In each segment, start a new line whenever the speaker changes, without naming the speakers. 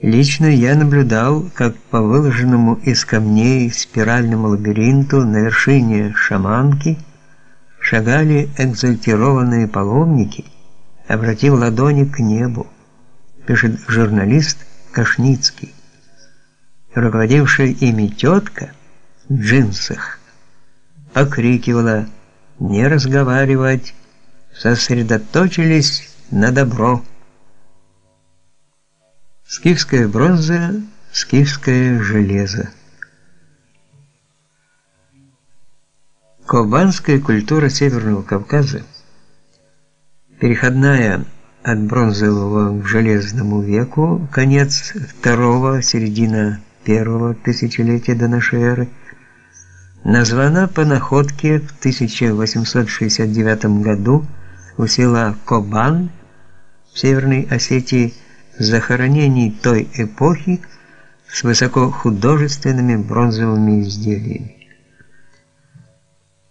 Лично я наблюдал, как по выложенному из камней спиральному лабиринту на вершине шаманки шагали экзальтированные паломники, обратив ладони к небу, пишет журналист Кашницкий. Руководившая ими тетка в джинсах покрикивала «Не разговаривать!» сосредоточились на добро. Скифская бронза, скифское железо. Кубанская культура Северного Кавказа, переходная от бронзового к железному веку, конец второго, середина первого тысячелетия до нашей эры, названа по находке в 1869 году у села Кобан в Северной Осетии захоронений той эпохи с высокохудожественными бронзовыми изделиями.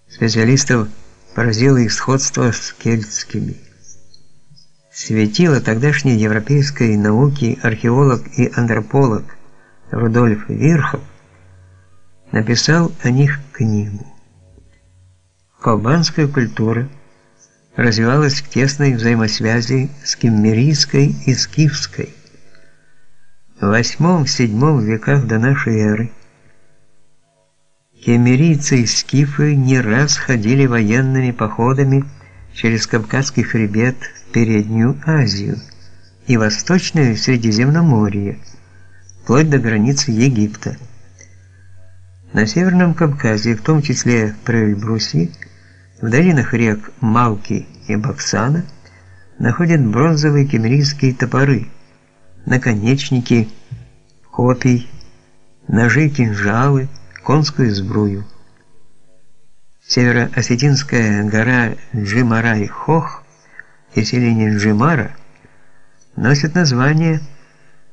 Специалистов поразило их сходство с кельтскими. Светило тогдашней европейской науки археолог и антрополог Рудольф Вирхов написал о них книгу. Кобанская культура развивалась в тесной взаимосвязи с киммерийской и скифской. В VIII-VII веках до нашей эры кемерийцы и скифы не раз ходили военными походами через Кавказский хребет в Переднюю Азию и Восточное Средиземноморье, вплоть до границы Египта. На Северном Кавказе, в том числе в Эльбрусе, в долинах рек Малки и Баксана находят бронзовые кемерийские топоры, наконечники копий, ножи, кинжалы, конскую сбрую. Северо-осетинская гора Джимарай-Хох и селение Джимара носит название,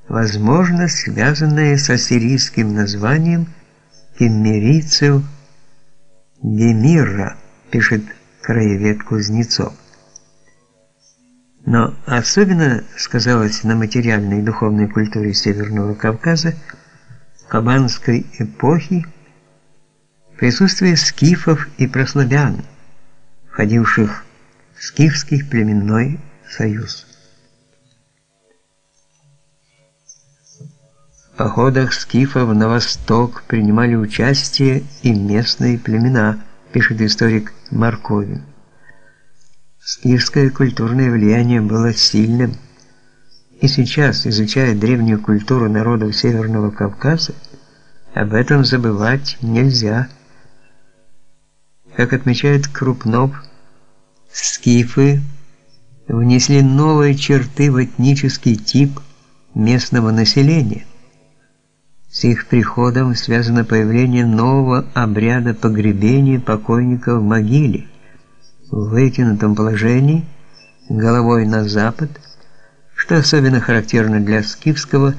возможно, связанное с ассирийским названием кемерийцев Демирра пишет краевед Кузнецов. Но особенно сказалось на материальной и духовной культуре Северного Кавказа кабанской эпохи присутствие скифов и прославян, входивших в скифский племенной союз. В походах скифов на восток принимали участие и местные племена – пишет историк Марковин. Скифское культурное влияние было сильным, и сейчас, изучая древнюю культуру народов Северного Кавказа, об этом забывать нельзя. Как отмечает Крупнов, скифы внесли новые черты в этнический тип местного населения – с их приходом связано появление нового обряда погребения покойника в могиле, в вытянутом положении, головой на запад, что особенно характерно для скифского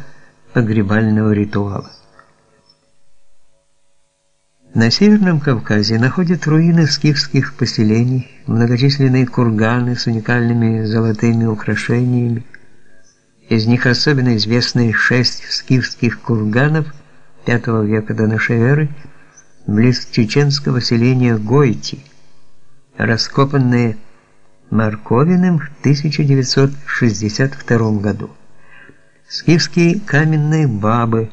погребального ритуала. На Северном Кавказе находят руины скифских поселений, многочисленные курганы с уникальными золотыми украшениями, из них особенно известны шесть скифских курганов V века до нашей эры близ чеченского селения Гойти, раскопанные Марковиным в 1962 году. Скифские каменные бабы,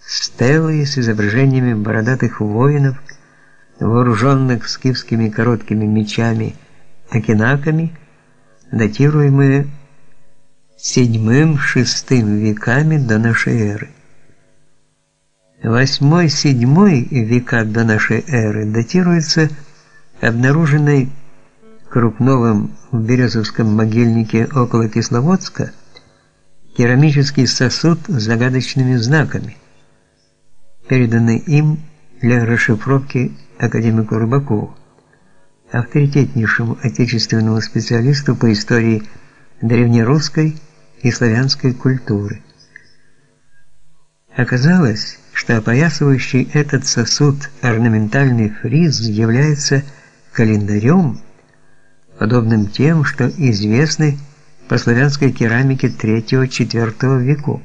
стелы с изображениями бородатых воинов, вооруженных скифскими короткими мечами, акинаками, датируемые VII-VI веками до нашей эры. VIII-VII века до нашей эры датируется обнаруженной Крупновым в Березовском могильнике около Кисловодска керамический сосуд с загадочными знаками, переданный им для расшифровки академику Рыбакову, авторитетнейшему отечественному специалисту по истории древнерусской и славянской культуры. Оказалось, что опоясывающий этот сосуд орнаментальный фриз является календарем, подобным тем, что известны по славянской керамике III-IV веков.